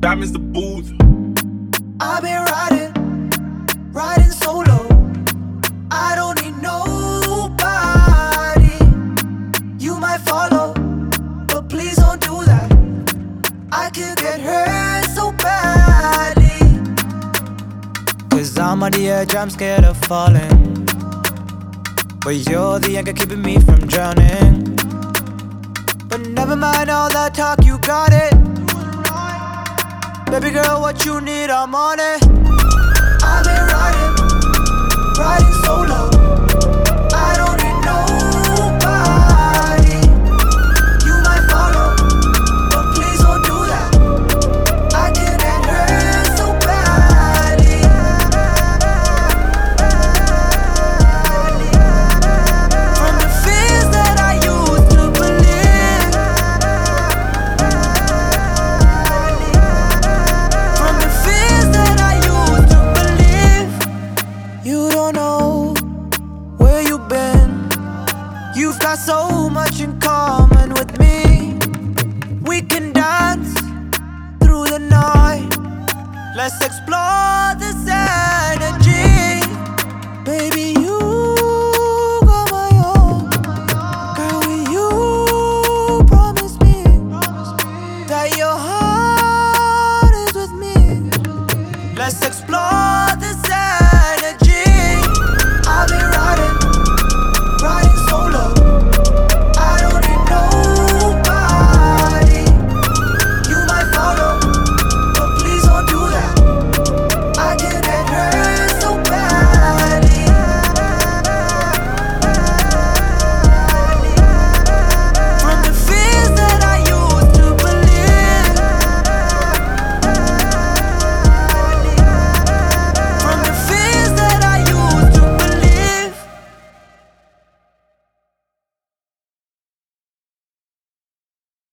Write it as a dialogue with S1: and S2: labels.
S1: diamonds the booth.
S2: I've been riding, riding solo. I don't need nobody. You might follow, but please don't do that. I could get hurt so badly.
S3: Cause I'm on the edge, I'm scared of falling. But you're the anchor keeping me from drowning. But never mind all that talk, you got it. Baby girl, what you need, I'm on it.
S2: I've been riding, riding solo.
S3: You've got so much in common with me. We can dance through the night. Let's explore this energy, baby.